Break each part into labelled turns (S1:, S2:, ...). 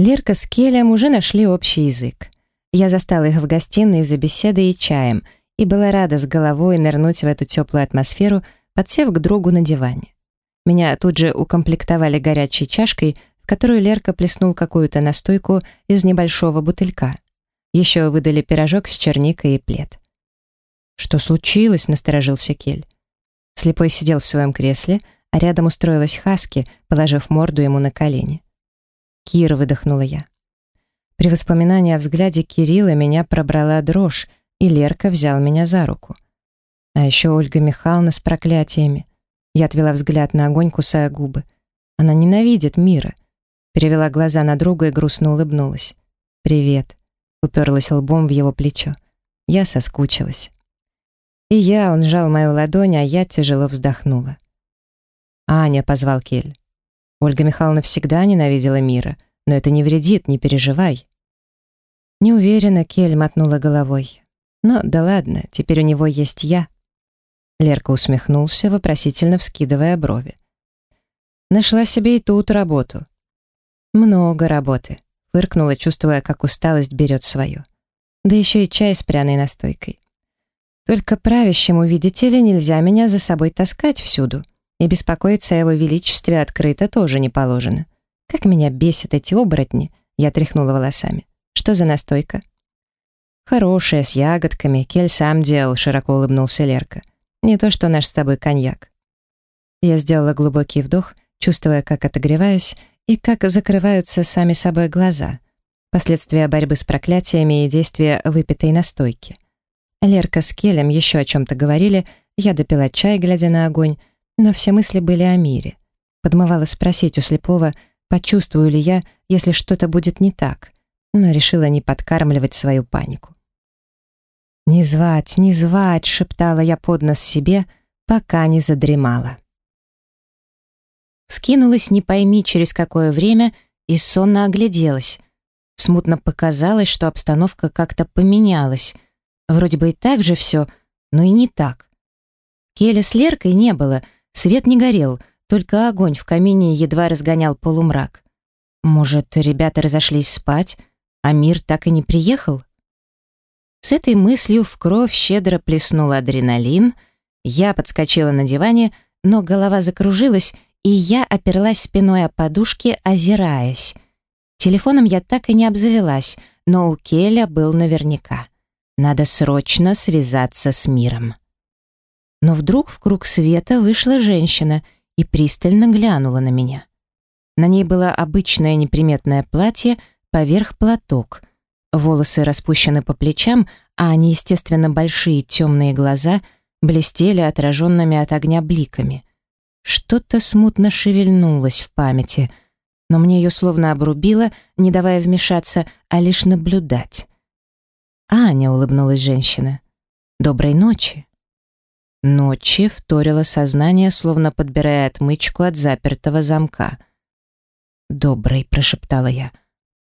S1: Лерка с Келем уже нашли общий язык. Я застала их в гостиной за беседой и чаем и была рада с головой нырнуть в эту теплую атмосферу, подсев к другу на диване. Меня тут же укомплектовали горячей чашкой, в которую Лерка плеснул какую-то настойку из небольшого бутылька. Еще выдали пирожок с черникой и плед. «Что случилось?» — насторожился Кель. Слепой сидел в своем кресле, а рядом устроилась Хаски, положив морду ему на колени. «Кира», — выдохнула я. При воспоминании о взгляде Кирилла меня пробрала дрожь, и Лерка взял меня за руку. А еще Ольга Михайловна с проклятиями. Я отвела взгляд на огонь, кусая губы. Она ненавидит мира. Перевела глаза на друга и грустно улыбнулась. «Привет», — уперлась лбом в его плечо. Я соскучилась. И я, он сжал мою ладонь, а я тяжело вздохнула. «Аня», — позвал Кель. Ольга Михайловна всегда ненавидела мира, но это не вредит, не переживай. Не уверена, Кель мотнула головой. Но да ладно, теперь у него есть я. Лерка усмехнулся, вопросительно вскидывая брови. Нашла себе и тут работу. Много работы. Фыркнула, чувствуя, как усталость берет свое. Да еще и чай с пряной настойкой. Только правящему, видите ли, нельзя меня за собой таскать всюду. И беспокоиться о его величестве открыто тоже не положено. Как меня бесят эти оборотни, я тряхнула волосами. Что за настойка? Хорошая, с ягодками, Кель сам делал, широко улыбнулся Лерка. Не то, что наш с тобой коньяк. Я сделала глубокий вдох, чувствуя, как отогреваюсь и как закрываются сами собой глаза. Последствия борьбы с проклятиями и действия выпитой настойки. Лерка с Келем еще о чем-то говорили, я допила чай, глядя на огонь, но все мысли были о мире. Подмывала спросить у слепого, почувствую ли я, если что-то будет не так, но решила не подкармливать свою панику. «Не звать, не звать», — шептала я под нос себе, пока не задремала. Скинулась не пойми через какое время и сонно огляделась. Смутно показалось, что обстановка как-то поменялась. Вроде бы и так же все, но и не так. Келя с Леркой не было — Свет не горел, только огонь в камине едва разгонял полумрак. Может, ребята разошлись спать, а мир так и не приехал? С этой мыслью в кровь щедро плеснул адреналин, я подскочила на диване, но голова закружилась, и я оперлась спиной о подушки, озираясь. Телефоном я так и не обзавелась, но у Келя был наверняка. Надо срочно связаться с миром. Но вдруг в круг света вышла женщина и пристально глянула на меня. На ней было обычное неприметное платье, поверх платок. Волосы распущены по плечам, а неестественно большие темные глаза блестели отраженными от огня бликами. Что-то смутно шевельнулось в памяти, но мне ее словно обрубило, не давая вмешаться, а лишь наблюдать. «Аня», — улыбнулась женщина, — «доброй ночи». Ночи вторило сознание, словно подбирая отмычку от запертого замка. «Добрый», — прошептала я.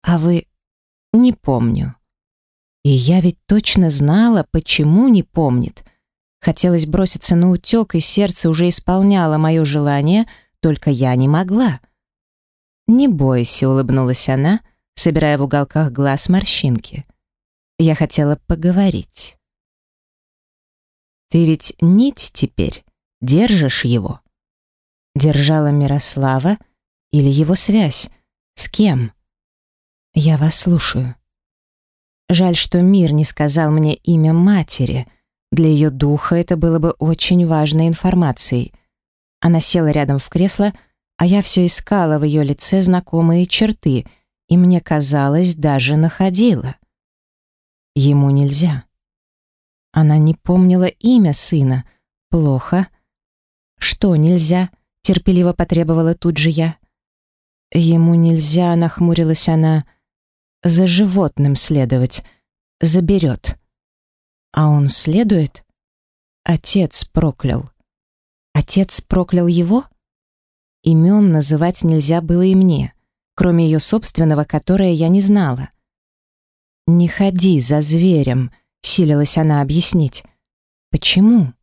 S1: «А вы...» «Не помню». И я ведь точно знала, почему не помнит. Хотелось броситься на утек, и сердце уже исполняло мое желание, только я не могла. «Не бойся», — улыбнулась она, собирая в уголках глаз морщинки. «Я хотела поговорить». Ты ведь нить теперь, держишь его. Держала Мирослава или его связь? С кем? Я вас слушаю. Жаль, что мир не сказал мне имя матери. Для ее духа это было бы очень важной информацией. Она села рядом в кресло, а я все искала в ее лице знакомые черты, и мне казалось, даже находила. Ему нельзя. Она не помнила имя сына. Плохо. Что нельзя? Терпеливо потребовала тут же я. Ему нельзя, нахмурилась она. За животным следовать. Заберет. А он следует? Отец проклял. Отец проклял его? Имен называть нельзя было и мне, кроме ее собственного, которое я не знала. «Не ходи за зверем», силилась она объяснить. Почему?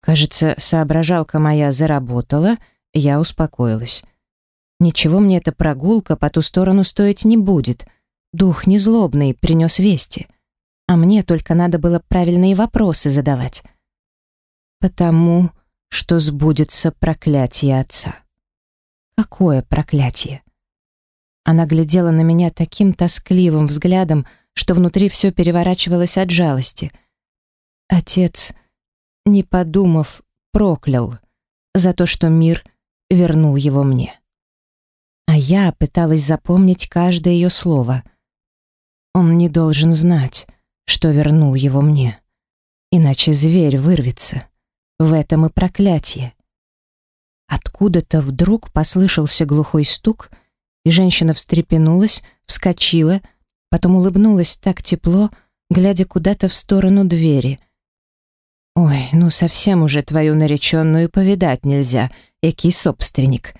S1: Кажется, соображалка моя заработала, я успокоилась. Ничего мне эта прогулка по ту сторону стоить не будет. Дух незлобный принес вести. А мне только надо было правильные вопросы задавать. Потому что сбудется проклятие отца. Какое проклятие? Она глядела на меня таким тоскливым взглядом, что внутри все переворачивалось от жалости. Отец, не подумав, проклял за то, что мир вернул его мне. А я пыталась запомнить каждое ее слово. Он не должен знать, что вернул его мне. Иначе зверь вырвется. В этом и проклятие. Откуда-то вдруг послышался глухой стук, и женщина встрепенулась, вскочила, потом улыбнулась так тепло, глядя куда-то в сторону двери. «Ой, ну совсем уже твою нареченную повидать нельзя, экий собственник».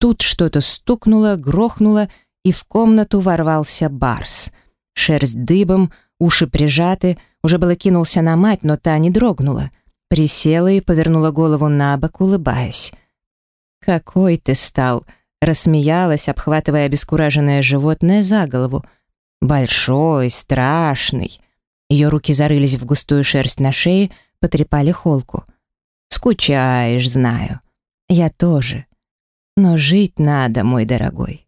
S1: Тут что-то стукнуло, грохнуло, и в комнату ворвался Барс. Шерсть дыбом, уши прижаты, уже было кинулся на мать, но та не дрогнула присела и повернула голову на бок, улыбаясь. «Какой ты стал!» — рассмеялась, обхватывая обескураженное животное за голову. «Большой, страшный!» Ее руки зарылись в густую шерсть на шее, потрепали холку. «Скучаешь, знаю. Я тоже. Но жить надо, мой дорогой».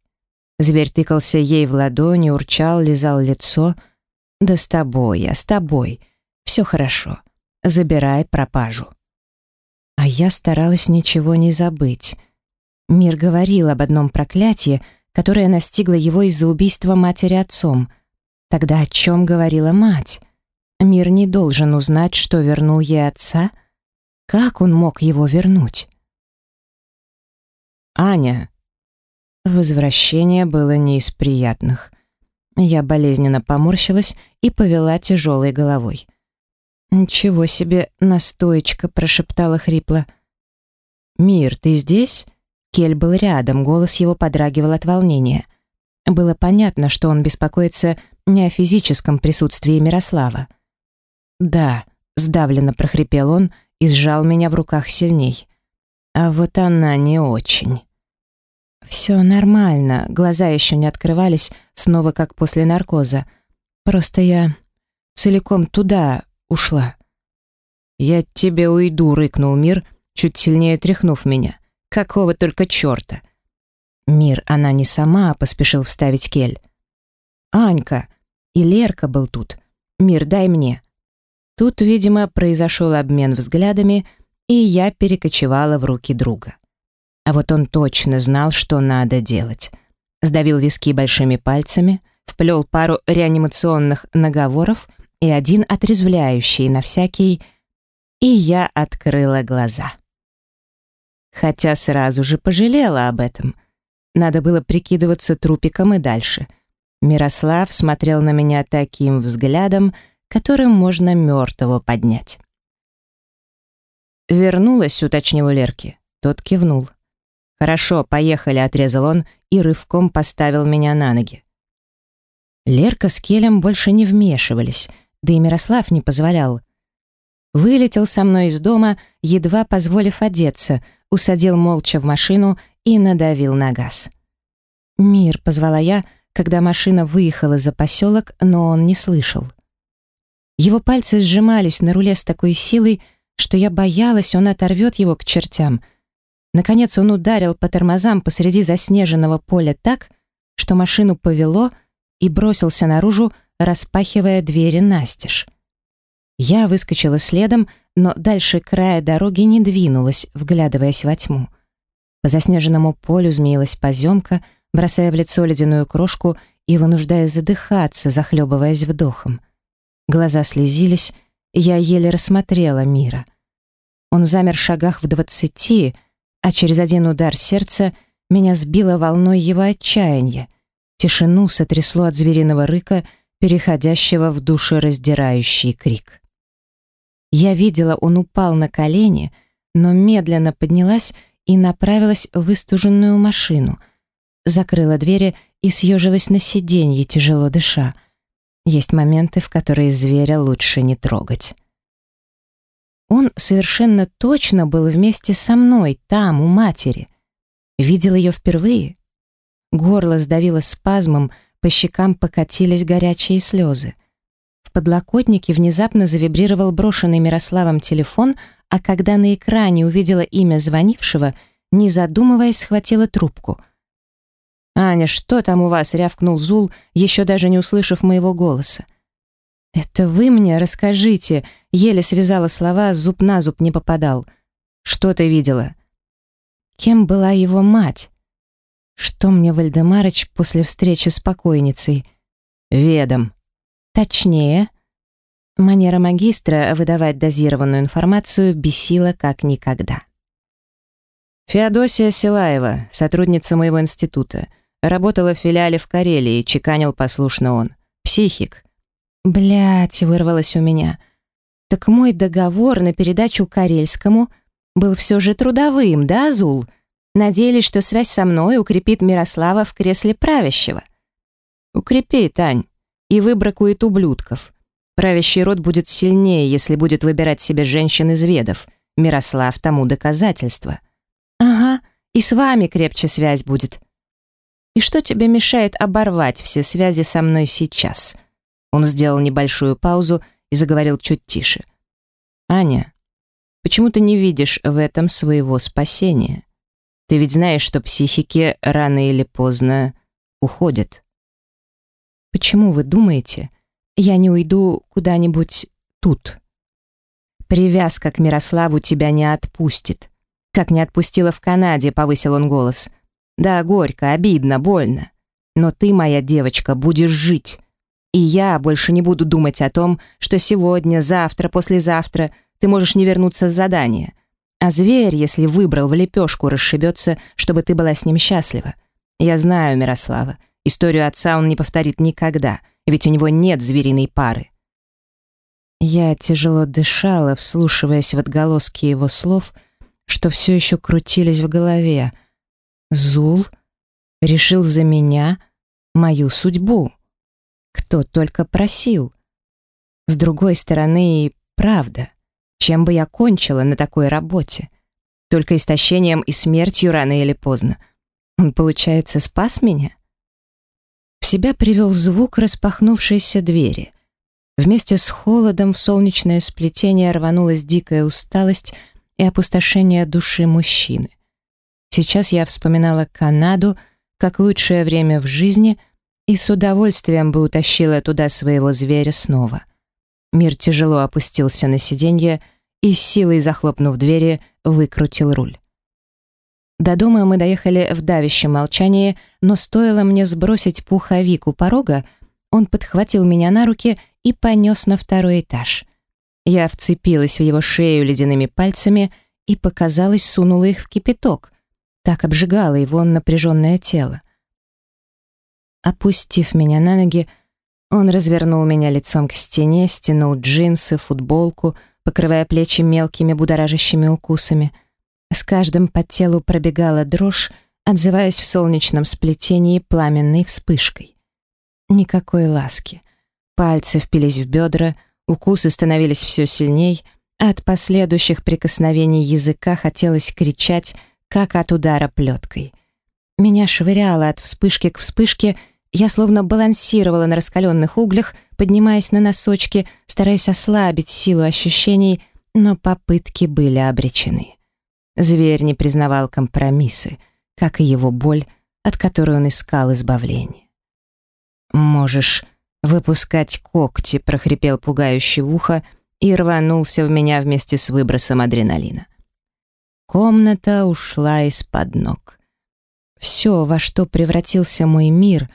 S1: Зверь тыкался ей в ладони, урчал, лизал лицо. «Да с тобой я, с тобой. Все хорошо забирай пропажу. А я старалась ничего не забыть. Мир говорил об одном проклятии, которое настигло его из-за убийства матери отцом. Тогда о чем говорила мать? Мир не должен узнать, что вернул ей отца. Как он мог его вернуть? «Аня!» Возвращение было не из приятных. Я болезненно поморщилась и повела тяжелой головой. «Ничего себе настоечка!» — прошептала хрипло. «Мир, ты здесь?» Кель был рядом, голос его подрагивал от волнения. Было понятно, что он беспокоится не о физическом присутствии Мирослава. «Да», — сдавленно прохрипел он и сжал меня в руках сильней. «А вот она не очень». «Все нормально», глаза еще не открывались, снова как после наркоза. «Просто я целиком туда, ушла. «Я от тебя уйду», — рыкнул Мир, чуть сильнее тряхнув меня. «Какого только черта!» «Мир, она не сама», — поспешил вставить Кель. «Анька!» И Лерка был тут. «Мир, дай мне!» Тут, видимо, произошел обмен взглядами, и я перекочевала в руки друга. А вот он точно знал, что надо делать. Сдавил виски большими пальцами, вплел пару реанимационных наговоров — и один отрезвляющий на всякий, и я открыла глаза. Хотя сразу же пожалела об этом. Надо было прикидываться трупиком и дальше. Мирослав смотрел на меня таким взглядом, которым можно мертвого поднять. «Вернулась», — уточнил у Лерки. Тот кивнул. «Хорошо, поехали», — отрезал он и рывком поставил меня на ноги. Лерка с Келем больше не вмешивались, да и Мирослав не позволял. Вылетел со мной из дома, едва позволив одеться, усадил молча в машину и надавил на газ. «Мир», — позвала я, когда машина выехала за поселок, но он не слышал. Его пальцы сжимались на руле с такой силой, что я боялась, он оторвет его к чертям. Наконец он ударил по тормозам посреди заснеженного поля так, что машину повело и бросился наружу, распахивая двери настежь. Я выскочила следом, но дальше края дороги не двинулась, вглядываясь во тьму. По заснеженному полю змеилась поземка, бросая в лицо ледяную крошку и вынуждая задыхаться, захлебываясь вдохом. Глаза слезились, я еле рассмотрела мира. Он замер в шагах в двадцати, а через один удар сердца меня сбило волной его отчаяния. Тишину сотрясло от звериного рыка — переходящего в душераздирающий крик. Я видела, он упал на колени, но медленно поднялась и направилась в выстуженную машину, закрыла двери и съежилась на сиденье, тяжело дыша. Есть моменты, в которые зверя лучше не трогать. Он совершенно точно был вместе со мной, там, у матери. Видел ее впервые? Горло сдавило спазмом, по щекам покатились горячие слезы. В подлокотнике внезапно завибрировал брошенный Мирославом телефон, а когда на экране увидела имя звонившего, не задумываясь, схватила трубку. «Аня, что там у вас?» — рявкнул Зул, еще даже не услышав моего голоса. «Это вы мне расскажите», — еле связала слова, зуб на зуб не попадал. «Что ты видела?» Кем была его мать? Что мне Вальдемарыч после встречи с покойницей? Ведом. Точнее, манера магистра выдавать дозированную информацию бесила как никогда. Феодосия Силаева, сотрудница моего института, работала в филиале в Карелии, чеканил послушно он. Психик. Блять, вырвалось у меня. Так мой договор на передачу Карельскому был все же трудовым, да, Азул? Надеялись, что связь со мной укрепит Мирослава в кресле правящего. Укрепит, Тань и выбракует ублюдков. Правящий род будет сильнее, если будет выбирать себе женщин из ведов. Мирослав тому доказательство. Ага, и с вами крепче связь будет. И что тебе мешает оборвать все связи со мной сейчас? Он сделал небольшую паузу и заговорил чуть тише. Аня, почему ты не видишь в этом своего спасения? Ты ведь знаешь, что психики рано или поздно уходят. Почему вы думаете, я не уйду куда-нибудь тут? Привязка к Мирославу тебя не отпустит. Как не отпустила в Канаде, повысил он голос. Да, горько, обидно, больно. Но ты, моя девочка, будешь жить. И я больше не буду думать о том, что сегодня, завтра, послезавтра ты можешь не вернуться с задания. А зверь, если выбрал в лепешку, расшибется, чтобы ты была с ним счастлива. Я знаю Мирослава, Историю отца он не повторит никогда, ведь у него нет звериной пары. Я тяжело дышала, вслушиваясь в отголоски его слов, что все еще крутились в голове. Зул решил за меня мою судьбу. Кто только просил. С другой стороны, правда, чем бы я кончила на такой работе? Только истощением и смертью рано или поздно. Он, получается, спас меня? Себя привел звук распахнувшейся двери. Вместе с холодом в солнечное сплетение рванулась дикая усталость и опустошение души мужчины. Сейчас я вспоминала Канаду как лучшее время в жизни и с удовольствием бы утащила туда своего зверя снова. Мир тяжело опустился на сиденье и, силой захлопнув двери, выкрутил руль. До дома мы доехали в давящем молчании, но стоило мне сбросить пуховик у порога, он подхватил меня на руки и понес на второй этаж. Я вцепилась в его шею ледяными пальцами и, показалось, сунула их в кипяток. Так обжигало его напряженное тело. Опустив меня на ноги, он развернул меня лицом к стене, стянул джинсы, футболку, покрывая плечи мелкими будоражащими укусами — с каждым по телу пробегала дрожь, отзываясь в солнечном сплетении пламенной вспышкой. Никакой ласки. Пальцы впились в бедра, укусы становились все сильней, а от последующих прикосновений языка хотелось кричать, как от удара плеткой. Меня швыряло от вспышки к вспышке, я словно балансировала на раскаленных углях, поднимаясь на носочки, стараясь ослабить силу ощущений, но попытки были обречены. Зверь не признавал компромиссы, как и его боль, от которой он искал избавление. «Можешь выпускать когти», — прохрипел пугающий в ухо и рванулся в меня вместе с выбросом адреналина. Комната ушла из-под ног. Все, во что превратился мой мир,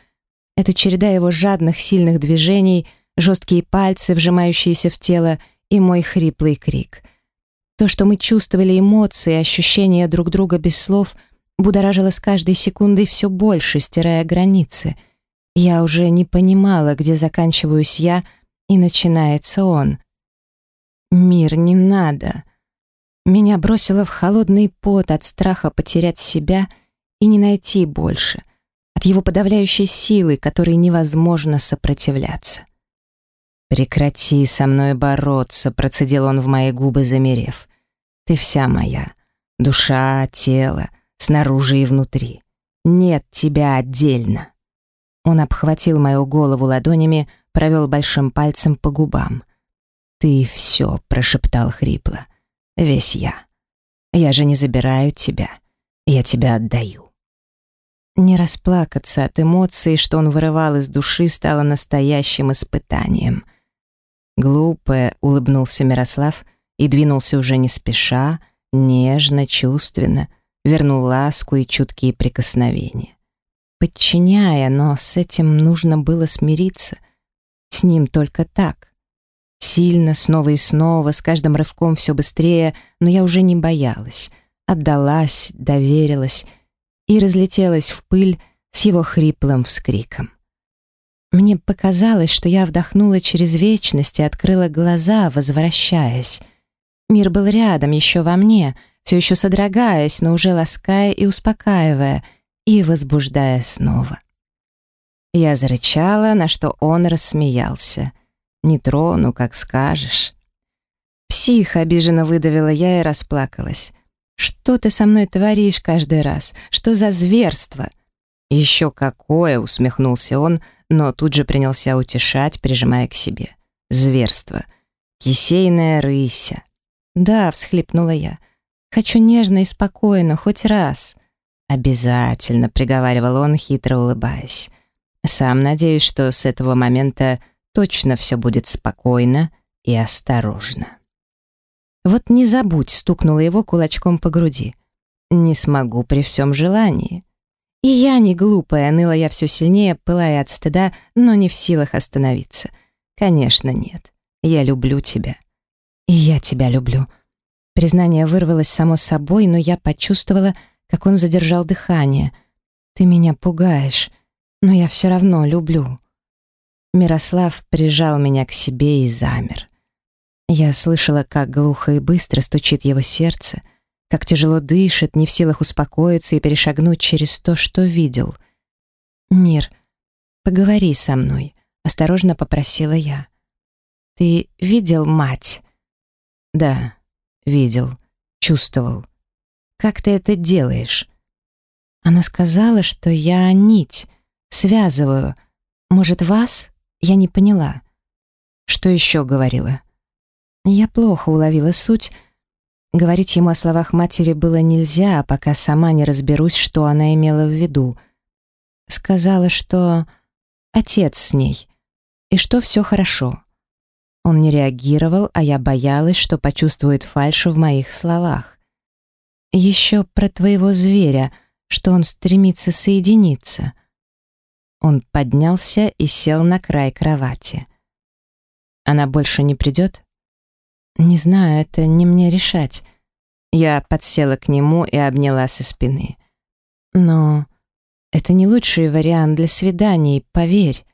S1: это череда его жадных сильных движений, жесткие пальцы, вжимающиеся в тело, и мой хриплый крик — то, что мы чувствовали эмоции, ощущения друг друга без слов, будоражило с каждой секундой все больше, стирая границы. Я уже не понимала, где заканчиваюсь я и начинается он. «Мир, не надо!» Меня бросило в холодный пот от страха потерять себя и не найти больше, от его подавляющей силы, которой невозможно сопротивляться. «Прекрати со мной бороться», — процедил он в мои губы, замерев. «Ты вся моя. Душа, тело, снаружи и внутри. Нет тебя отдельно. Он обхватил мою голову ладонями, провел большим пальцем по губам. «Ты все», — прошептал хрипло, — «весь я. Я же не забираю тебя, я тебя отдаю». Не расплакаться от эмоций, что он вырывал из души, стало настоящим испытанием. Глупое, улыбнулся Мирослав и двинулся уже не спеша, нежно, чувственно, вернул ласку и чуткие прикосновения. Подчиняя, но с этим нужно было смириться. С ним только так. Сильно, снова и снова, с каждым рывком все быстрее, но я уже не боялась. Отдалась, доверилась и разлетелась в пыль с его хриплым вскриком. Мне показалось, что я вдохнула через вечность и открыла глаза, возвращаясь. Мир был рядом, еще во мне, все еще содрогаясь, но уже лаская и успокаивая, и возбуждая снова. Я зарычала, на что он рассмеялся. «Не трону, как скажешь». «Псих!» — обиженно выдавила я и расплакалась. «Что ты со мной творишь каждый раз? Что за зверство?» «Еще какое!» — усмехнулся он, но тут же принялся утешать, прижимая к себе. «Зверство! Кисейная рыся!» «Да», — всхлипнула я. «Хочу нежно и спокойно, хоть раз». «Обязательно», — приговаривал он, хитро улыбаясь. «Сам надеюсь, что с этого момента точно все будет спокойно и осторожно. Вот не забудь, стукнула его кулачком по груди. Не смогу при всем желании. И я не глупая, ныла я все сильнее, пылая от стыда, но не в силах остановиться. Конечно, нет. Я люблю тебя. И я тебя люблю. Признание вырвалось само собой, но я почувствовала, как он задержал дыхание. Ты меня пугаешь, но я все равно люблю. Мирослав прижал меня к себе и замер. Я слышала, как глухо и быстро стучит его сердце, как тяжело дышит, не в силах успокоиться и перешагнуть через то, что видел. «Мир, поговори со мной», — осторожно попросила я. «Ты видел мать?» «Да, видел, чувствовал. Как ты это делаешь?» Она сказала, что я нить, связываю. Может, вас я не поняла. Что еще говорила? Я плохо уловила суть. Говорить ему о словах матери было нельзя, пока сама не разберусь, что она имела в виду. Сказала, что отец с ней, и что все хорошо. Он не реагировал, а я боялась, что почувствует фальшь в моих словах. Еще про твоего зверя, что он стремится соединиться — он поднялся и сел на край кровати. «Она больше не придет?» «Не знаю, это не мне решать». Я подсела к нему и обняла со спины. «Но это не лучший вариант для свиданий, поверь.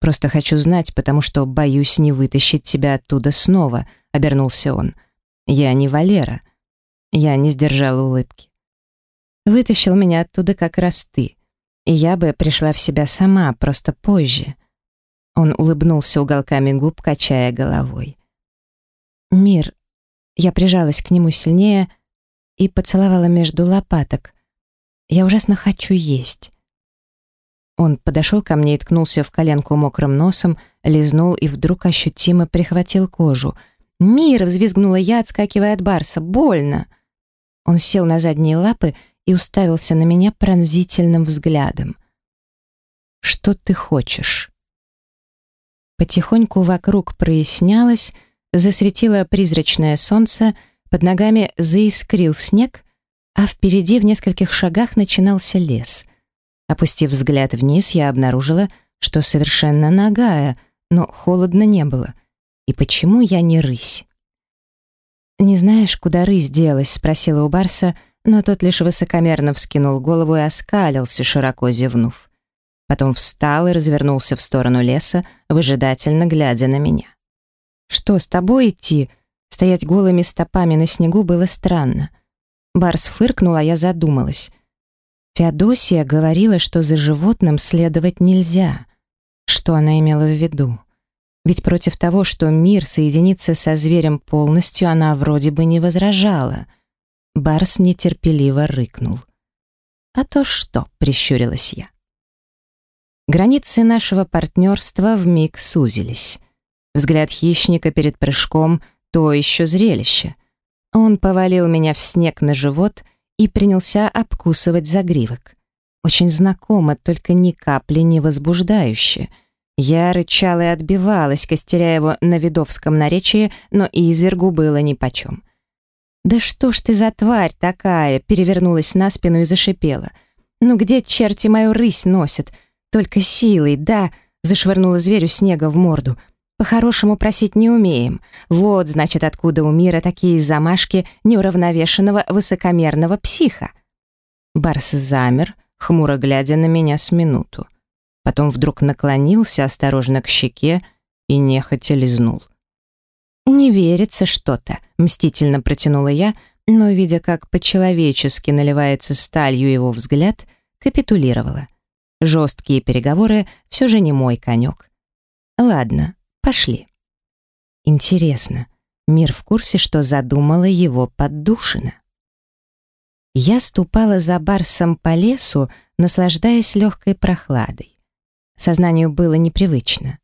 S1: Просто хочу знать, потому что боюсь не вытащить тебя оттуда снова», — обернулся он. «Я не Валера». Я не сдержала улыбки. «Вытащил меня оттуда как раз ты и я бы пришла в себя сама, просто позже. Он улыбнулся уголками губ, качая головой. «Мир». Я прижалась к нему сильнее и поцеловала между лопаток. «Я ужасно хочу есть». Он подошел ко мне и ткнулся в коленку мокрым носом, лизнул и вдруг ощутимо прихватил кожу. «Мир!» — взвизгнула я, отскакивая от барса. «Больно!» Он сел на задние лапы и уставился на меня пронзительным взглядом. «Что ты хочешь?» Потихоньку вокруг прояснялось, засветило призрачное солнце, под ногами заискрил снег, а впереди в нескольких шагах начинался лес. Опустив взгляд вниз, я обнаружила, что совершенно нагая, но холодно не было. И почему я не рысь? «Не знаешь, куда рысь делась?» — спросила у Барса, но тот лишь высокомерно вскинул голову и оскалился, широко зевнув. Потом встал и развернулся в сторону леса, выжидательно глядя на меня. «Что, с тобой идти?» Стоять голыми стопами на снегу было странно. Барс фыркнул, а я задумалась. Феодосия говорила, что за животным следовать нельзя. Что она имела в виду? Ведь против того, что мир соединится со зверем полностью, она вроде бы не возражала — Барс нетерпеливо рыкнул. «А то что?» — прищурилась я. Границы нашего партнерства вмиг сузились. Взгляд хищника перед прыжком — то еще зрелище. Он повалил меня в снег на живот и принялся обкусывать загривок. Очень знакомо, только ни капли не возбуждающе. Я рычала и отбивалась, костеря его на видовском наречии, но извергу было нипочем. «Да что ж ты за тварь такая?» перевернулась на спину и зашипела. «Ну где черти мою рысь носят? Только силой, да!» зашвырнула зверю снега в морду. «По-хорошему просить не умеем. Вот, значит, откуда у мира такие замашки неуравновешенного высокомерного психа». Барс замер, хмуро глядя на меня с минуту. Потом вдруг наклонился осторожно к щеке и нехотя лизнул. «Не верится что-то», — мстительно протянула я, но, видя, как по-человечески наливается сталью его взгляд, капитулировала. Жесткие переговоры все же не мой конек. «Ладно, пошли». Интересно, мир в курсе, что задумала его поддушина? Я ступала за барсом по лесу, наслаждаясь легкой прохладой. Сознанию было непривычно.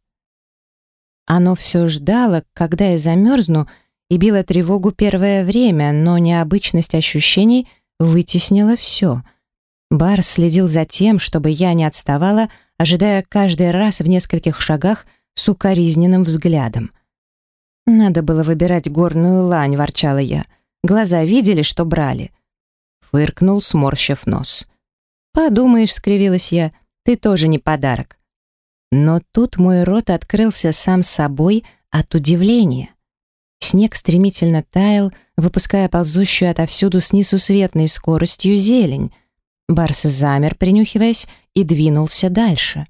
S1: Оно все ждало, когда я замерзну, и било тревогу первое время, но необычность ощущений вытеснила все. Барс следил за тем, чтобы я не отставала, ожидая каждый раз в нескольких шагах с укоризненным взглядом. «Надо было выбирать горную лань», — ворчала я. «Глаза видели, что брали?» Фыркнул, сморщив нос. «Подумаешь», — скривилась я, — «ты тоже не подарок». Но тут мой рот открылся сам собой от удивления. Снег стремительно таял, выпуская ползущую отовсюду с несусветной скоростью зелень. Барс замер, принюхиваясь, и двинулся дальше.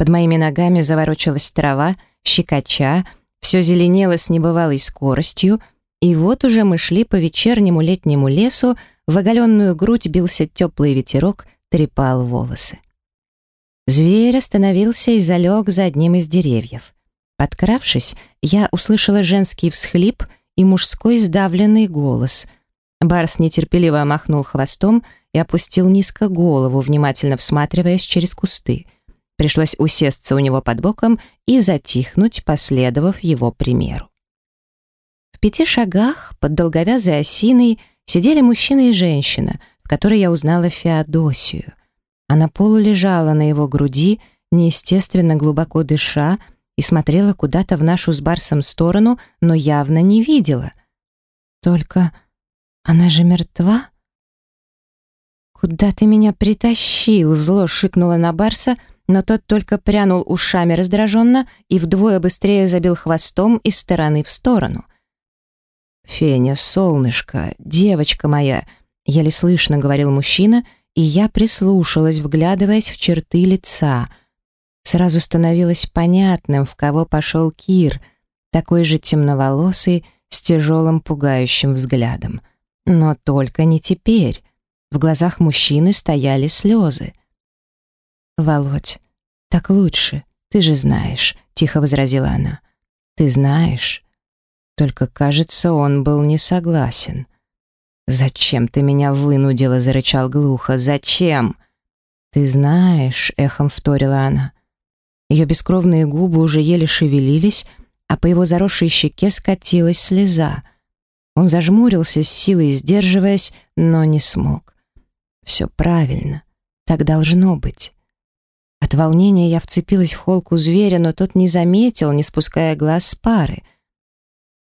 S1: Под моими ногами заворочилась трава, щекоча, все зеленело с небывалой скоростью, и вот уже мы шли по вечернему летнему лесу, в оголенную грудь бился теплый ветерок, трепал волосы. Зверь остановился и залег за одним из деревьев. Подкравшись, я услышала женский всхлип и мужской сдавленный голос. Барс нетерпеливо махнул хвостом и опустил низко голову, внимательно всматриваясь через кусты. Пришлось усесться у него под боком и затихнуть, последовав его примеру. В пяти шагах под долговязой осиной сидели мужчина и женщина, в которой я узнала Феодосию. Она полулежала на его груди, неестественно глубоко дыша, и смотрела куда-то в нашу с Барсом сторону, но явно не видела. Только она же мертва? «Куда ты меня притащил?» — зло шикнула на Барса, но тот только прянул ушами раздраженно и вдвое быстрее забил хвостом из стороны в сторону. «Феня, солнышко, девочка моя!» — еле слышно говорил мужчина — и я прислушалась, вглядываясь в черты лица. Сразу становилось понятным, в кого пошел Кир, такой же темноволосый, с тяжелым пугающим взглядом. Но только не теперь. В глазах мужчины стояли слезы. «Володь, так лучше, ты же знаешь», — тихо возразила она. «Ты знаешь». Только, кажется, он был не согласен. «Зачем ты меня вынудила?» — зарычал глухо. «Зачем?» «Ты знаешь», — эхом вторила она. Ее бескровные губы уже еле шевелились, а по его заросшей щеке скатилась слеза. Он зажмурился с силой, сдерживаясь, но не смог. «Все правильно. Так должно быть». От волнения я вцепилась в холку зверя, но тот не заметил, не спуская глаз с пары.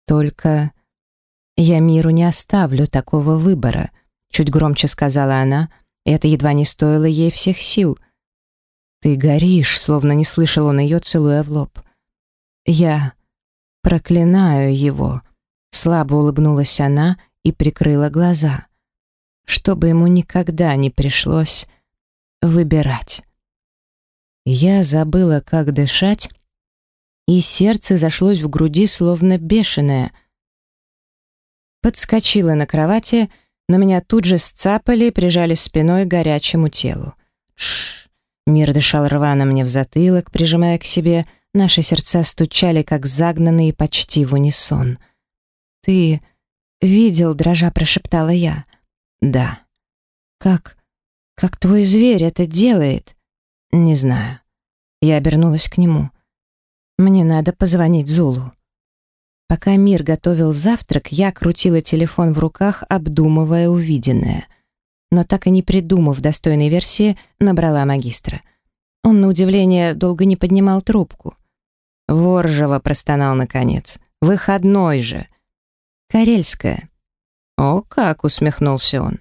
S1: Только «Я миру не оставлю такого выбора», — чуть громче сказала она, и это едва не стоило ей всех сил. «Ты горишь», — словно не слышал он ее, целуя в лоб. «Я проклинаю его», — слабо улыбнулась она и прикрыла глаза. «Чтобы ему никогда не пришлось выбирать». Я забыла, как дышать, и сердце зашлось в груди, словно бешеное — Подскочила на кровати, но меня тут же сцапали и прижали спиной к горячему телу. Шш. Мир дышал рвано мне в затылок, прижимая к себе. Наши сердца стучали, как загнанные почти в унисон. «Ты видел, дрожа прошептала я.
S2: Да.
S1: Как... как твой зверь это делает?
S2: Не знаю.
S1: Я обернулась к нему. Мне надо позвонить Зулу. Пока Мир готовил завтрак, я крутила телефон в руках, обдумывая увиденное. Но так и не придумав достойной версии, набрала магистра. Он, на удивление, долго не поднимал трубку.
S2: Воржева простонал наконец. «Выходной же!»
S1: «Карельская».
S2: «О, как!» — усмехнулся он.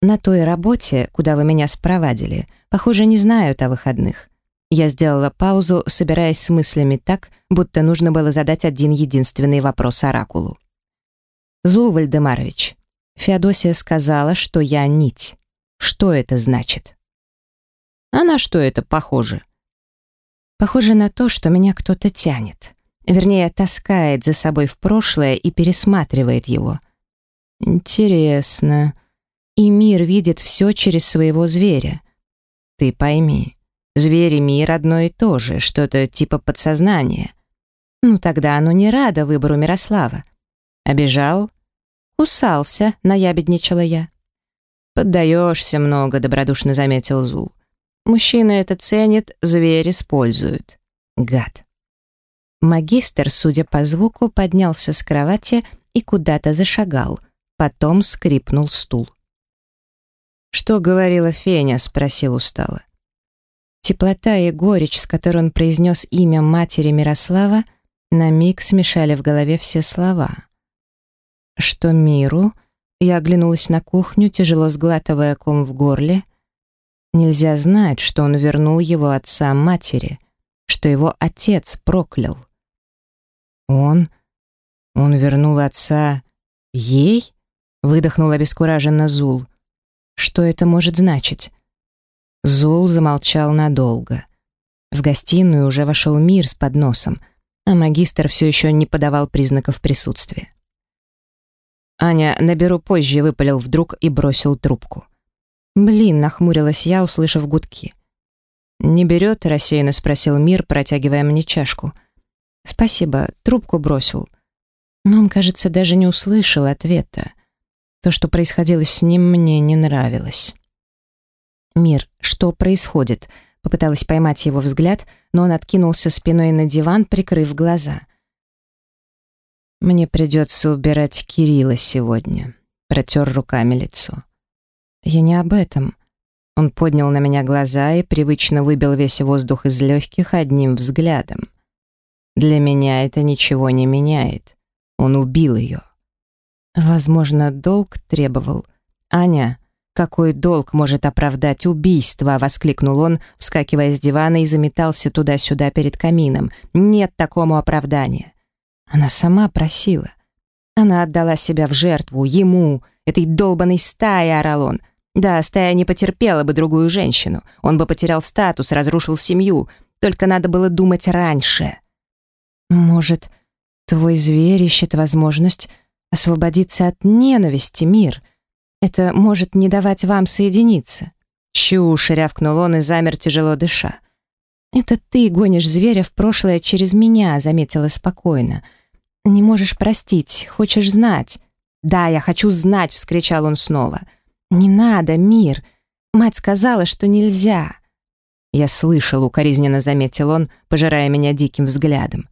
S1: «На той работе, куда вы меня спровадили, похоже, не знают о выходных». Я сделала паузу, собираясь с мыслями так, будто нужно было задать один единственный вопрос Оракулу. «Зул Вальдемарович, Феодосия сказала, что я нить. Что это значит?»
S2: «А на что это похоже?»
S1: Похоже на то, что меня кто-то тянет. Вернее, таскает за собой в прошлое и пересматривает его.
S2: Интересно.
S1: И мир видит все через своего зверя.
S2: Ты пойми, зверь и мир одно и то же, что-то типа подсознания.
S1: Ну тогда оно не радо выбору Мирослава.
S2: Обижал?
S1: Кусался, наябедничала я.
S2: «Поддаешься много», — добродушно заметил Зул. Мужчина это ценит, зверь использует. Гад.
S1: Магистр, судя по звуку, поднялся с кровати и куда-то зашагал. Потом скрипнул стул.
S2: «Что говорила Феня?» — спросил устало.
S1: Теплота и горечь, с которой он произнес имя матери Мирослава, на миг смешали в голове все слова. «Что миру?» Я оглянулась на кухню, тяжело сглатывая ком в горле — Нельзя знать, что он вернул его отца матери, что его отец проклял.
S2: Он? Он вернул отца ей? Выдохнул обескураженно Зул.
S1: Что это может значить?
S2: Зул замолчал надолго. В гостиную уже вошел мир с подносом, а магистр все еще не подавал признаков присутствия. «Аня, наберу позже», — выпалил вдруг и бросил трубку.
S1: «Блин», — нахмурилась я, услышав гудки.
S2: «Не берет?» — рассеянно спросил Мир, протягивая мне чашку.
S1: «Спасибо, трубку бросил». Но он, кажется, даже не услышал ответа. То, что происходило с ним, мне не нравилось. «Мир, что происходит?» Попыталась поймать его взгляд, но он откинулся спиной на диван, прикрыв глаза.
S2: «Мне придется убирать Кирилла сегодня», — протер руками лицо.
S1: «Я не об этом».
S2: Он поднял на меня глаза и привычно выбил весь воздух из легких одним взглядом. Для меня это ничего не меняет. Он убил ее.
S1: Возможно, долг требовал.
S2: «Аня, какой долг может оправдать убийство?» — воскликнул он, вскакивая с дивана и заметался туда-сюда перед камином. «Нет такому оправдания».
S1: Она сама просила. Она отдала себя в жертву ему, этой долбанной стае, орал он. Да, стая не потерпела бы другую женщину. Он бы потерял статус, разрушил семью. Только надо было думать раньше. Может, твой зверь ищет возможность освободиться от ненависти, мир? Это может не давать вам соединиться.
S2: Чушь, рявкнул он и замер, тяжело дыша.
S1: «Это ты гонишь зверя в прошлое через меня», — заметила спокойно. «Не можешь простить, хочешь знать». «Да, я хочу знать», — вскричал он снова. «Не надо, мир. Мать сказала, что нельзя».
S2: Я слышал, укоризненно заметил он, пожирая меня диким взглядом.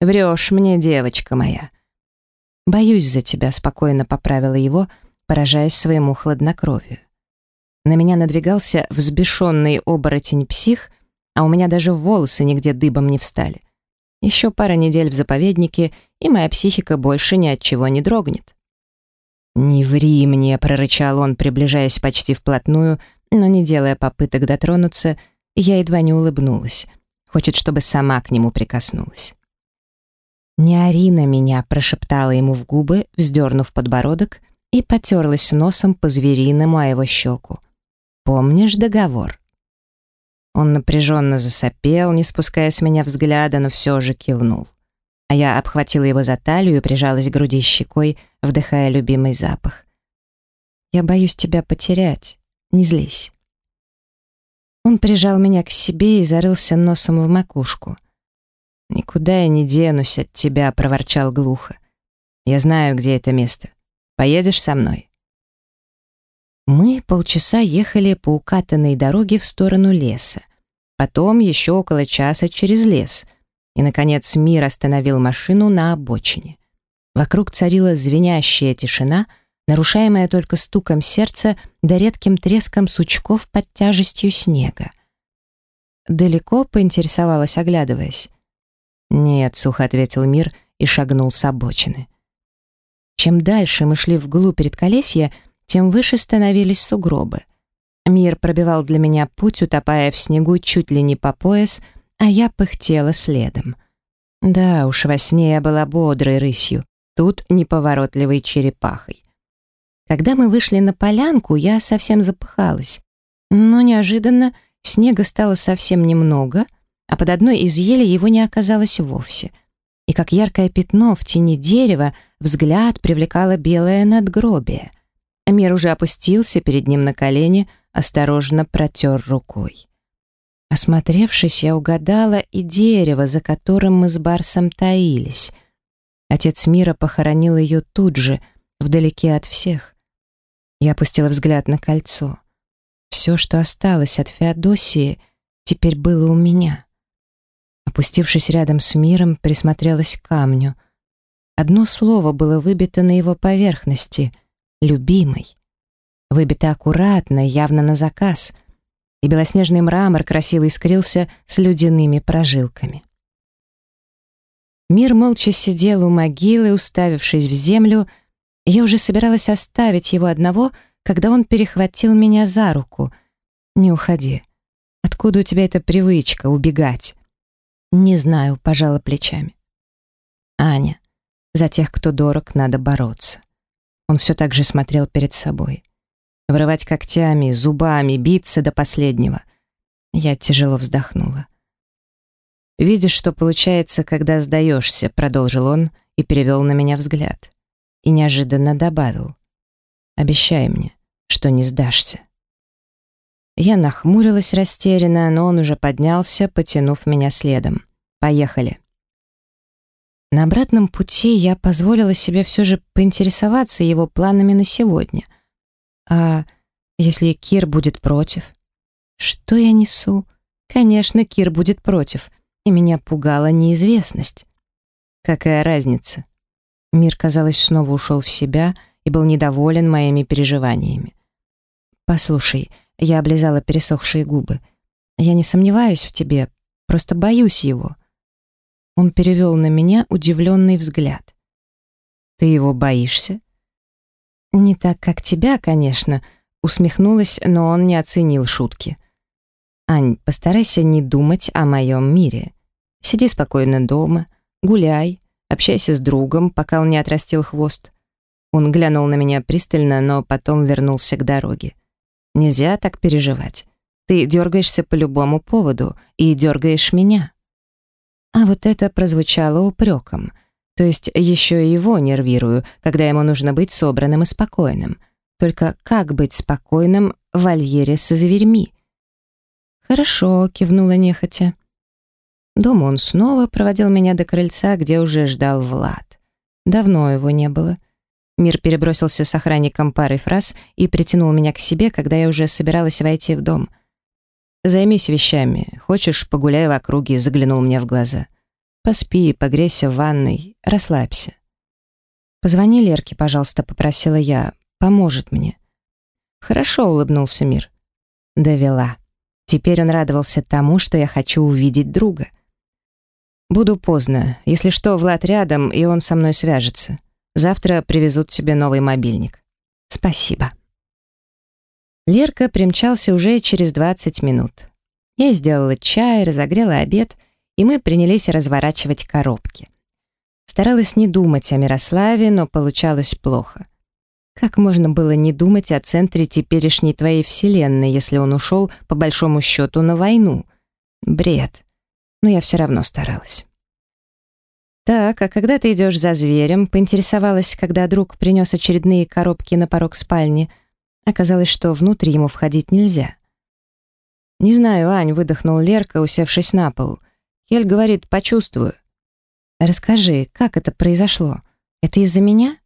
S2: «Врешь мне, девочка моя».
S1: «Боюсь за тебя», — спокойно поправила его, поражаясь своему хладнокровию. На меня надвигался взбешенный оборотень-псих, а у меня даже волосы нигде дыбом не встали. Еще пара недель в заповеднике, и моя психика больше ни от чего не дрогнет.
S2: «Не ври мне», — прорычал он, приближаясь почти вплотную, но не делая попыток дотронуться, я едва не улыбнулась. Хочет, чтобы сама к нему прикоснулась.
S1: «Не ори на меня», — прошептала ему в губы, вздернув подбородок, и потерлась носом по-звериному о его щеку. «Помнишь договор?» Он напряженно засопел, не спуская с меня взгляда, но все же кивнул а я обхватила его за талию и прижалась к груди щекой, вдыхая любимый запах. «Я боюсь тебя потерять. Не злись». Он прижал меня к себе и зарылся носом в макушку.
S2: «Никуда я не денусь от тебя», — проворчал глухо. «Я знаю, где это место. Поедешь со мной?»
S1: Мы полчаса ехали по укатанной дороге в сторону леса. Потом еще около часа через лес. И, наконец, Мир остановил машину на обочине. Вокруг царила звенящая тишина, нарушаемая только стуком сердца да редким треском сучков под тяжестью снега. Далеко поинтересовалась, оглядываясь. «Нет», — сухо ответил Мир и шагнул с обочины. Чем дальше мы шли вглубь редколесья, тем выше становились сугробы. Мир пробивал для меня путь, утопая в снегу чуть ли не по пояс, а я пыхтела следом. Да уж, во сне я была бодрой рысью, тут неповоротливой черепахой. Когда мы вышли на полянку, я совсем запыхалась. Но неожиданно снега стало совсем немного, а под одной из елей его не оказалось вовсе. И как яркое пятно в тени дерева взгляд привлекало белое надгробие. Амир уже опустился перед ним на колени, осторожно протер рукой. Осмотревшись, я угадала и дерево, за которым мы с Барсом таились. Отец мира похоронил ее тут же, вдалеке от всех. Я опустила взгляд на кольцо. Все, что осталось от Феодосии, теперь было у меня. Опустившись рядом с миром, присмотрелась к камню. Одно слово было выбито на его поверхности — любимый. Выбито аккуратно, явно на заказ, и белоснежный мрамор красиво искрился с ледяными прожилками. Мир молча сидел у могилы, уставившись в землю, и я уже собиралась оставить его одного, когда он перехватил меня за руку. «Не уходи. Откуда у тебя эта привычка убегать?» «Не знаю», — пожала плечами. «Аня, за тех, кто дорог, надо бороться. Он все так же смотрел перед собой. Врывать когтями, зубами, биться до последнего. Я тяжело вздохнула. «Видишь, что получается, когда сдаешься», — продолжил он и перевел на меня взгляд. И неожиданно добавил. «Обещай мне, что не сдашься». Я нахмурилась растерянно, но он уже поднялся, потянув меня следом. «Поехали». На обратном пути я позволила себе все же поинтересоваться его планами на сегодня. А если Кир будет против? Что я несу? Конечно, Кир будет против, и меня пугала неизвестность. Какая разница? Мир, казалось, снова ушел в себя и был недоволен моими переживаниями. «Послушай», — я облизала пересохшие губы, «я не сомневаюсь в тебе, просто боюсь его». Он перевел на меня удивленный взгляд. «Ты его боишься?» «Не так, как тебя, конечно», — усмехнулась, но он не оценил шутки. «Ань, постарайся не думать о моем мире. Сиди спокойно дома, гуляй, общайся с другом, пока он не отрастил хвост». Он глянул на меня пристально, но потом вернулся к дороге. «Нельзя так переживать. Ты дергаешься по любому поводу и дергаешь меня». А вот это прозвучало упреком. То есть еще и его нервирую, когда ему нужно быть собранным и спокойным. Только как быть спокойным в вольере со зверьми? «Хорошо», — кивнула нехотя. Дома он снова проводил меня до крыльца, где уже ждал Влад. Давно его не было. Мир перебросился с охранником парой фраз и притянул меня к себе, когда я уже собиралась войти в дом — Займись вещами. Хочешь, погуляй в округе, заглянул мне в глаза. Поспи, погрейся в ванной, расслабься. Позвони Лерке, пожалуйста, попросила я. Поможет мне. Хорошо, улыбнулся Мир. Довела. Теперь он радовался тому, что я хочу увидеть друга. Буду поздно. Если что, Влад рядом, и он со мной свяжется. Завтра привезут тебе новый мобильник. Спасибо. Лерка примчался уже через 20 минут. Я сделала чай, разогрела обед, и мы принялись разворачивать коробки. Старалась не думать о Мирославе, но получалось плохо. Как можно было не думать о центре теперешней твоей вселенной, если он ушел, по большому счету, на войну? Бред. Но я все равно старалась. «Так, а когда ты идешь за зверем?» — поинтересовалась, когда друг принес очередные коробки на порог спальни — Оказалось, что внутрь ему входить нельзя. «Не знаю, Ань», — выдохнул Лерка, усевшись на пол. Хель говорит, «почувствую». «Расскажи, как это произошло? Это из-за меня?»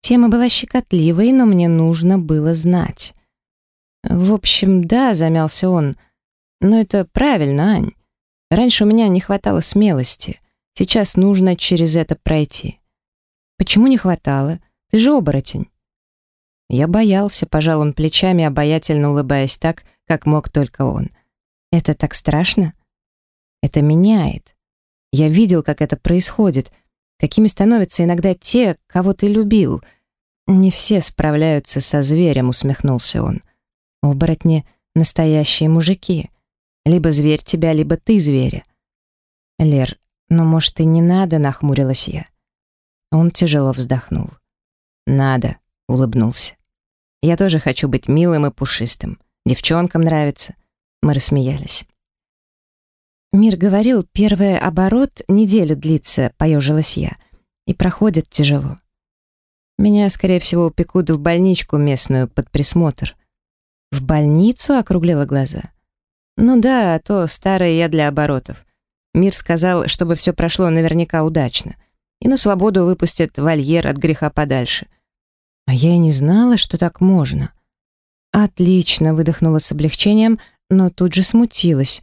S1: Тема была щекотливой, но мне нужно было знать. «В общем, да», — замялся он, — «но это правильно, Ань. Раньше у меня не хватало смелости. Сейчас нужно через это пройти». «Почему не хватало? Ты же оборотень». Я боялся, пожал он плечами, обаятельно улыбаясь так, как мог только он. «Это так страшно?» «Это меняет. Я видел, как это происходит, какими становятся иногда те, кого ты любил. Не все справляются со зверем», — усмехнулся он. «Оборотни — настоящие мужики. Либо зверь тебя, либо ты зверя». «Лер, ну, может, и не надо?» — нахмурилась я. Он тяжело вздохнул. «Надо», — улыбнулся. «Я тоже хочу быть милым и пушистым. Девчонкам нравится». Мы рассмеялись. Мир говорил, первый оборот неделю длится, поежилась я, и проходит тяжело. Меня, скорее всего, упекут в больничку местную под присмотр. В больницу округлила глаза. Ну да, а то старая я для оборотов. Мир сказал, чтобы все прошло наверняка удачно. И на свободу выпустят вольер от греха подальше. А я и не знала, что так можно. Отлично, выдохнула с облегчением, но тут же смутилась.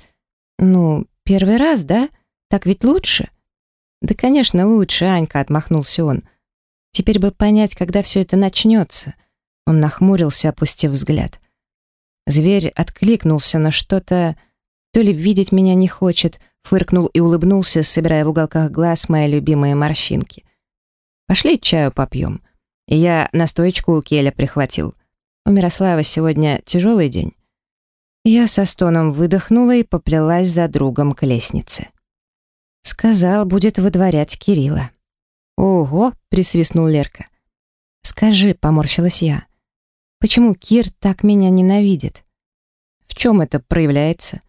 S1: Ну, «Первый раз, да? Так ведь лучше?» «Да, конечно, лучше, Анька», — отмахнулся он. «Теперь бы понять, когда все это начнется». Он нахмурился, опустив взгляд. Зверь откликнулся на что-то, то ли видеть меня не хочет, фыркнул и улыбнулся, собирая в уголках глаз мои любимые морщинки. «Пошли чаю попьем». И я настоечку у Келя прихватил. У Мирослава сегодня тяжелый день. Я со стоном выдохнула и поплелась за другом к лестнице. Сказал, будет выдворять Кирилла. «Ого!» — присвистнул Лерка. «Скажи», — поморщилась я, — «почему Кир так меня ненавидит?» «В чем это проявляется?»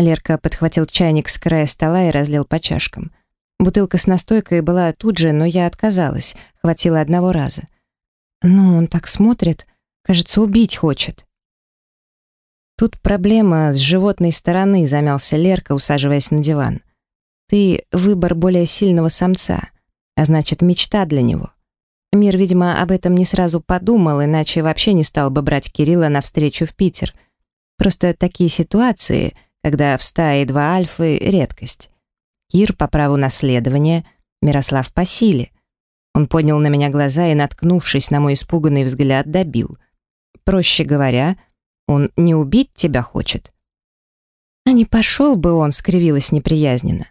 S1: Лерка подхватил чайник с края стола и разлил по чашкам. Бутылка с настойкой была тут же, но я отказалась, хватило одного раза. «Ну, он так смотрит, кажется, убить хочет». «Тут проблема с животной стороны», — замялся Лерка, усаживаясь на диван. «Ты — выбор более сильного самца, а значит, мечта для него. Мир, видимо, об этом не сразу подумал, иначе вообще не стал бы брать Кирилла навстречу в Питер. Просто такие ситуации, когда в стае два альфы — редкость. Кир по праву наследования, Мирослав по силе. Он поднял на меня глаза и, наткнувшись на мой испуганный взгляд, добил. Проще говоря — он не убить тебя хочет. А не пошел бы он, скривилась неприязненно.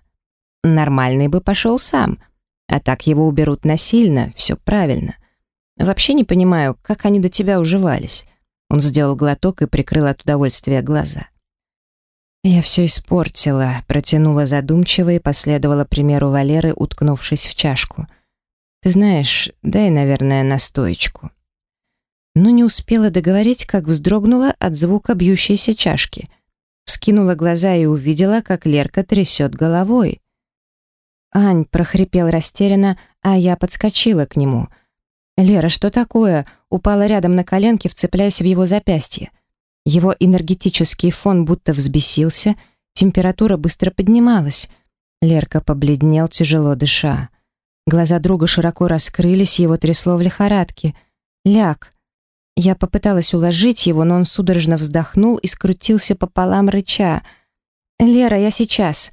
S1: Нормальный бы пошел сам, а так его уберут насильно, все правильно. Вообще не понимаю, как они до тебя уживались. Он сделал глоток и прикрыл от удовольствия глаза. Я все испортила, протянула задумчиво и последовала примеру Валеры, уткнувшись в чашку. Ты знаешь, дай, наверное, настоечку но не успела договорить, как вздрогнула от звука бьющейся чашки. Вскинула глаза и увидела, как Лерка трясет головой. «Ань!» — прохрипел растерянно, а я подскочила к нему. «Лера, что такое?» — упала рядом на коленки, вцепляясь в его запястье. Его энергетический фон будто взбесился, температура быстро поднималась. Лерка побледнел, тяжело дыша. Глаза друга широко раскрылись, его трясло в лихорадке. «Ляг!» Я попыталась уложить его, но он судорожно вздохнул и скрутился пополам рыча. «Лера, я сейчас!»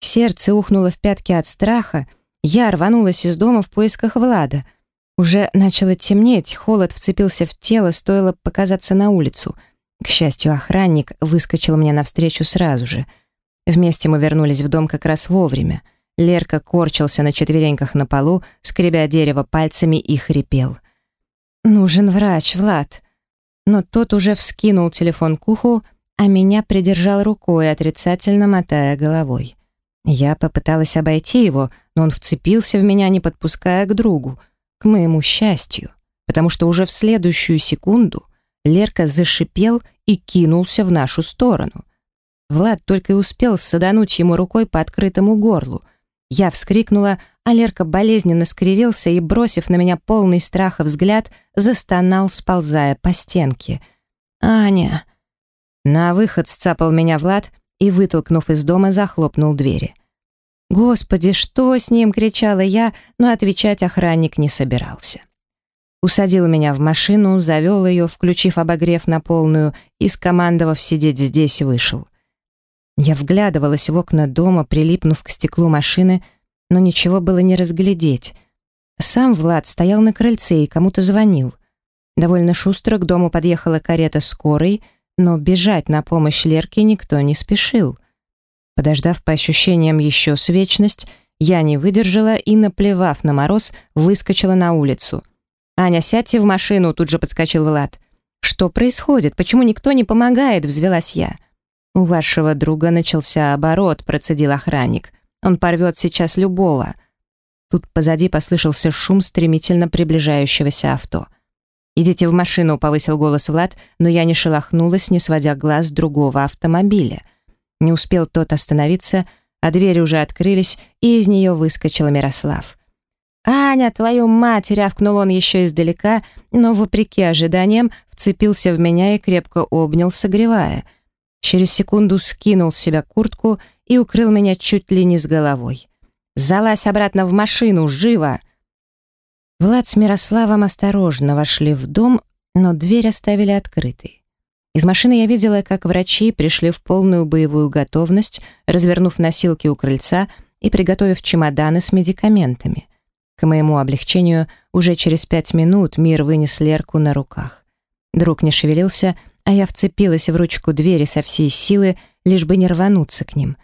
S1: Сердце ухнуло в пятки от страха. Я рванулась из дома в поисках Влада. Уже начало темнеть, холод вцепился в тело, стоило показаться на улицу. К счастью, охранник выскочил мне навстречу сразу же. Вместе мы вернулись в дом как раз вовремя. Лерка корчился на четвереньках на полу, скребя дерево пальцами и хрипел. «Нужен врач, Влад». Но тот уже вскинул телефон к уху, а меня придержал рукой, отрицательно мотая головой. Я попыталась обойти его, но он вцепился в меня, не подпуская к другу, к моему счастью, потому что уже в следующую секунду Лерка зашипел и кинулся в нашу сторону. Влад только и успел садануть ему рукой по открытому горлу — я вскрикнула, а Лерка болезненно скривился и, бросив на меня полный страха взгляд, застонал, сползая по стенке. «Аня!» На выход сцапал меня Влад и, вытолкнув из дома, захлопнул двери. «Господи, что с ним?» — кричала я, но отвечать охранник не собирался. Усадил меня в машину, завел ее, включив обогрев на полную, и, скомандовав сидеть здесь, вышел. Я вглядывалась в окна дома, прилипнув к стеклу машины, но ничего было не разглядеть. Сам Влад стоял на крыльце и кому-то звонил. Довольно шустро к дому подъехала карета скорой, но бежать на помощь Лерке никто не спешил. Подождав по ощущениям еще с вечность, я не выдержала и, наплевав на мороз, выскочила на улицу. «Аня, сядьте в машину», — тут же подскочил Влад. «Что происходит? Почему никто не помогает?» — взвелась я. «У вашего друга начался оборот», — процедил охранник. «Он порвет сейчас любого». Тут позади послышался шум стремительно приближающегося авто. «Идите в машину», — повысил голос Влад, но я не шелохнулась, не сводя глаз другого автомобиля. Не успел тот остановиться, а двери уже открылись, и из нее выскочил Мирослав. «Аня, твою мать!» — рявкнул он еще издалека, но, вопреки ожиданиям, вцепился в меня и крепко обнял, согревая. Через секунду скинул с себя куртку и укрыл меня чуть ли не с головой. «Залазь обратно в машину, живо!» Влад с Мирославом осторожно вошли в дом, но дверь оставили открытой. Из машины я видела, как врачи пришли в полную боевую готовность, развернув носилки у крыльца и приготовив чемоданы с медикаментами. К моему облегчению, уже через пять минут мир вынес Лерку на руках. Друг не шевелился, а я вцепилась в ручку двери со всей силы, лишь бы не рвануться к ним.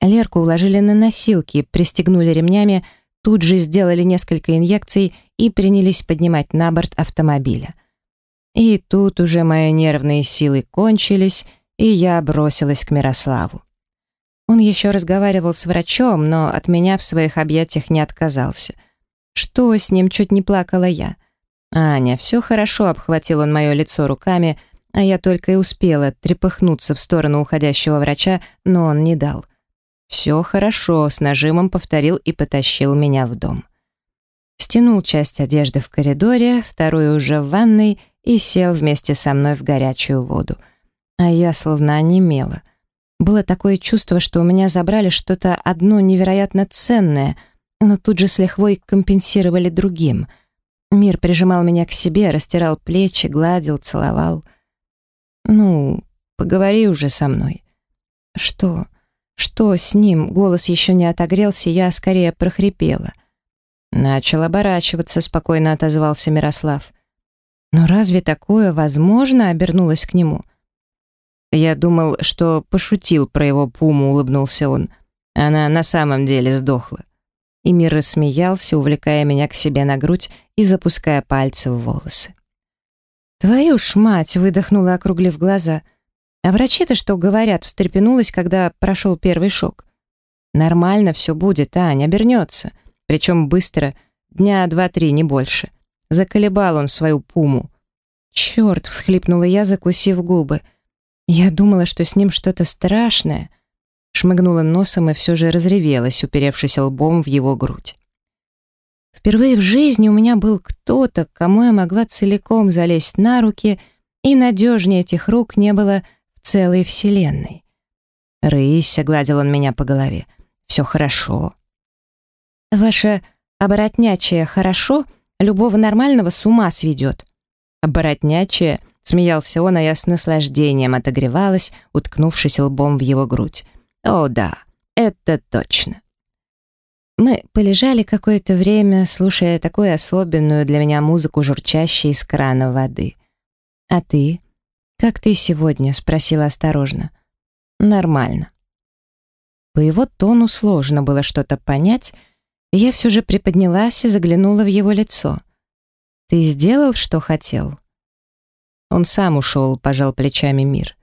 S1: Лерку уложили на носилки, пристегнули ремнями, тут же сделали несколько инъекций и принялись поднимать на борт автомобиля. И тут уже мои нервные силы кончились, и я бросилась к Мирославу. Он еще разговаривал с врачом, но от меня в своих объятиях не отказался. Что с ним, чуть не плакала я. «Аня, все хорошо», — обхватил он мое лицо руками, а я только и успела трепыхнуться в сторону уходящего врача, но он не дал. «Все хорошо», — с нажимом повторил и потащил меня в дом. Стянул часть одежды в коридоре, вторую уже в ванной и сел вместе со мной в горячую воду. А я словно онемела. Было такое чувство, что у меня забрали что-то одно невероятно ценное, но тут же с лихвой компенсировали другим. Мир прижимал меня к себе, растирал плечи, гладил, целовал. «Ну, поговори уже со мной». «Что?» Что с ним? Голос еще не отогрелся, я скорее прохрипела. Начал оборачиваться, спокойно отозвался Мирослав. Но разве такое возможно? Обернулась к нему. Я думал, что пошутил про его пуму, улыбнулся он. Она на самом деле сдохла. И Мир рассмеялся, увлекая меня к себе на грудь и запуская пальцы в волосы. «Твою ж мать!» — выдохнула, округлив глаза — а врачи-то что говорят, встрепенулась, когда прошел первый шок. Нормально все будет, Аня обернется. Причем быстро, дня два-три, не больше. Заколебал он свою пуму. Черт, всхлипнула я, закусив губы. Я думала, что с ним что-то страшное. Шмыгнула носом и все же разревелась, уперевшись лбом в его грудь. Впервые в жизни у меня был кто-то, кому я могла целиком залезть на руки, и надежнее этих рук не было целой вселенной. «Рыся», — гладил он меня по голове, — «все хорошо». «Ваше оборотнячее хорошо любого нормального с ума сведет». «Оборотнячее», — смеялся он, а я с наслаждением отогревалась, уткнувшись лбом в его грудь. «О да, это точно». Мы полежали какое-то время, слушая такую особенную для меня музыку, журчащей из крана воды. «А ты?» «Как ты сегодня?» — спросила осторожно. «Нормально». По его тону сложно было что-то понять, и я все же приподнялась и заглянула в его лицо. «Ты сделал, что хотел?» Он сам ушел, пожал плечами мир.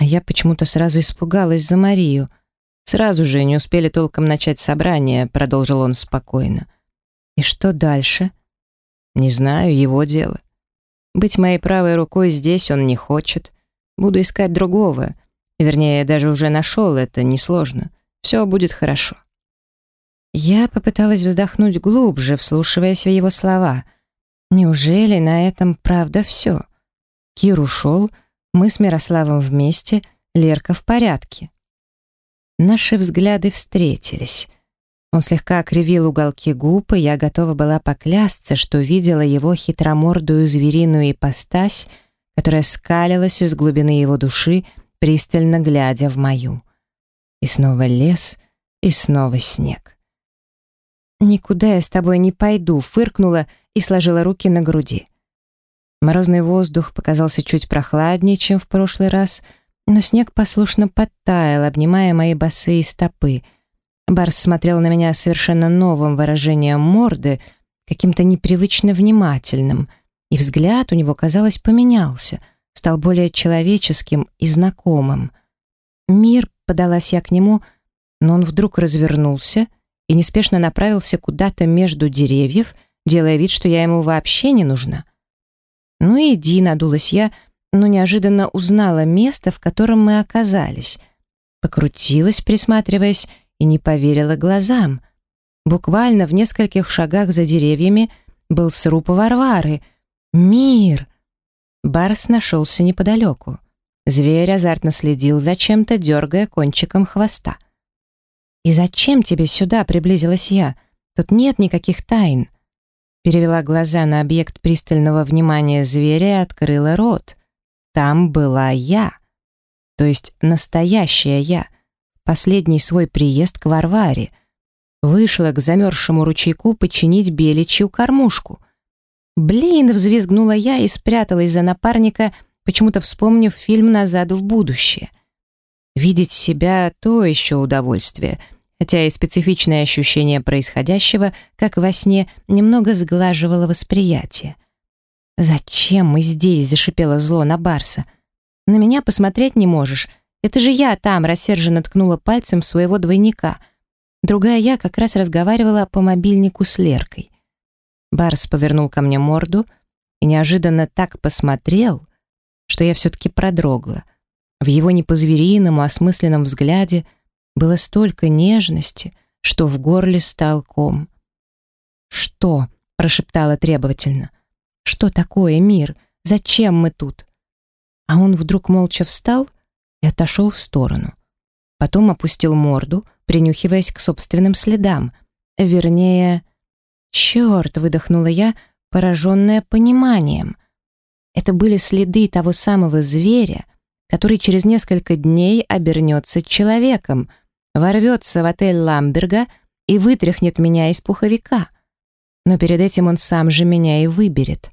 S1: А я почему-то сразу испугалась за Марию. Сразу же не успели толком начать собрание, продолжил он спокойно. И что дальше? Не знаю, его дело. Быть моей правой рукой здесь он не хочет. Буду искать другого. Вернее, даже уже нашел, это несложно. Все будет хорошо. Я попыталась вздохнуть глубже, вслушиваясь в его слова. Неужели на этом правда все? Кир ушел, мы с Мирославом вместе, Лерка в порядке. Наши взгляды встретились. Он слегка окривил уголки губ, и я готова была поклясться, что видела его хитромордую звериную ипостась, которая скалилась из глубины его души, пристально глядя в мою. И снова лес, и снова снег. «Никуда я с тобой не пойду», — фыркнула и сложила руки на груди. Морозный воздух показался чуть прохладнее, чем в прошлый раз, но снег послушно подтаял, обнимая мои босые стопы. Барс смотрел на меня совершенно новым выражением морды, каким-то непривычно внимательным, и взгляд у него, казалось, поменялся, стал более человеческим и знакомым. «Мир», — подалась я к нему, но он вдруг развернулся и неспешно направился куда-то между деревьев, делая вид, что я ему вообще не нужна. «Ну иди», — надулась я, но неожиданно узнала место, в котором мы оказались. Покрутилась, присматриваясь, и не поверила глазам. Буквально в нескольких шагах за деревьями был сруб Варвары. Мир! Барс нашелся неподалеку. Зверь азартно следил за чем-то, дергая кончиком хвоста. «И зачем тебе сюда?» — приблизилась я. «Тут нет никаких тайн». Перевела глаза на объект пристального внимания зверя и открыла рот. Там была я. То есть настоящая я. Последний свой приезд к Варваре. Вышла к замерзшему ручейку починить беличью кормушку. «Блин!» — взвизгнула я и спряталась за напарника, почему-то вспомнив фильм «Назад в будущее». Видеть себя — то еще удовольствие, хотя и специфичное ощущение происходящего, как во сне, немного сглаживало восприятие. «Зачем мы здесь?» — зашипело зло на Барса. «На меня посмотреть не можешь. Это же я там!» — рассерженно ткнула пальцем своего двойника. Другая я как раз разговаривала по мобильнику с Леркой. Барс повернул ко мне морду и неожиданно так посмотрел, что я все-таки продрогла. В его не по-звериному, осмысленном взгляде было столько нежности, что в горле стал ком. «Что?» — прошептала требовательно. Что такое мир? Зачем мы тут? А он вдруг молча встал и отошел в сторону. Потом опустил морду, принюхиваясь к собственным следам. Вернее... «Черт!» — выдохнула я, пораженная пониманием. Это были следы того самого зверя, который через несколько дней обернется человеком, ворвется в отель Ламберга и вытряхнет меня из пуховика — но перед этим он сам же меня и выберет.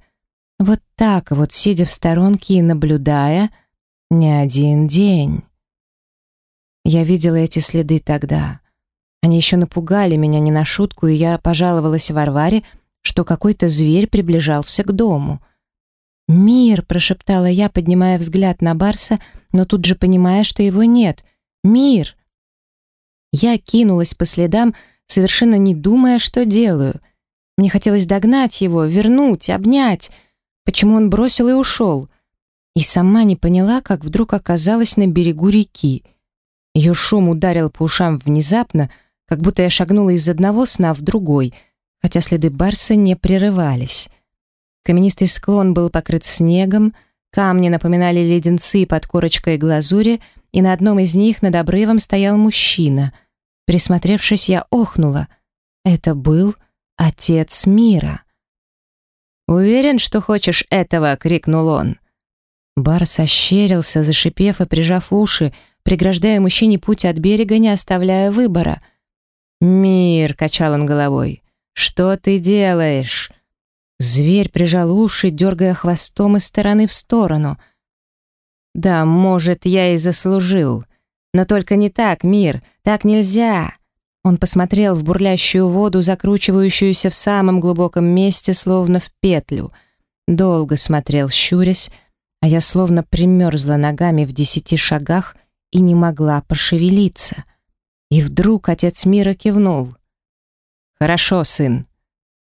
S1: Вот так вот, сидя в сторонке и наблюдая, не один день. Я видела эти следы тогда. Они еще напугали меня не на шутку, и я пожаловалась Варваре, что какой-то зверь приближался к дому. «Мир!» — прошептала я, поднимая взгляд на Барса, но тут же понимая, что его нет. «Мир!» Я кинулась по следам, совершенно не думая, что делаю — мне хотелось догнать его, вернуть, обнять. Почему он бросил и ушел? И сама не поняла, как вдруг оказалась на берегу реки. Ее шум ударил по ушам внезапно, как будто я шагнула из одного сна в другой, хотя следы Барса не прерывались. Каменистый склон был покрыт снегом, камни напоминали леденцы под корочкой глазури, и на одном из них над обрывом стоял мужчина. Присмотревшись, я охнула. Это был Отец мира. «Уверен, что хочешь этого?» — крикнул он. Барс ощерился, зашипев и прижав уши, преграждая мужчине путь от берега, не оставляя выбора. «Мир!» — качал он головой. «Что ты делаешь?» Зверь прижал уши, дергая хвостом из стороны в сторону. «Да, может, я и заслужил. Но только не так, мир, так нельзя!» Он посмотрел в бурлящую воду, закручивающуюся в самом глубоком месте, словно в петлю. Долго смотрел, щурясь, а я словно примерзла ногами в десяти шагах и не могла пошевелиться. И вдруг отец мира кивнул. «Хорошо, сын.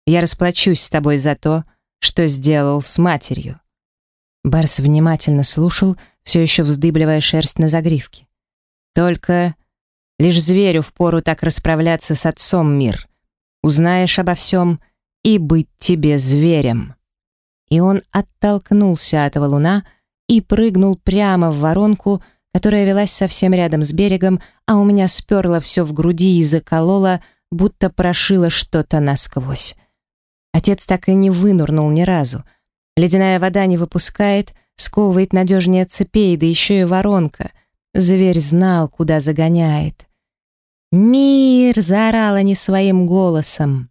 S1: Я расплачусь с тобой за то, что сделал с матерью». Барс внимательно слушал, все еще вздыбливая шерсть на загривке. «Только Лишь зверю впору так расправляться с отцом мир. Узнаешь обо всем и быть тебе зверем. И он оттолкнулся от валуна и прыгнул прямо в воронку, которая велась совсем рядом с берегом, а у меня сперло все в груди и закололо, будто прошило что-то насквозь. Отец так и не вынурнул ни разу. Ледяная вода не выпускает, сковывает надежнее цепей, да еще и воронка. Зверь знал, куда загоняет. «Мир!» — заорала не своим голосом.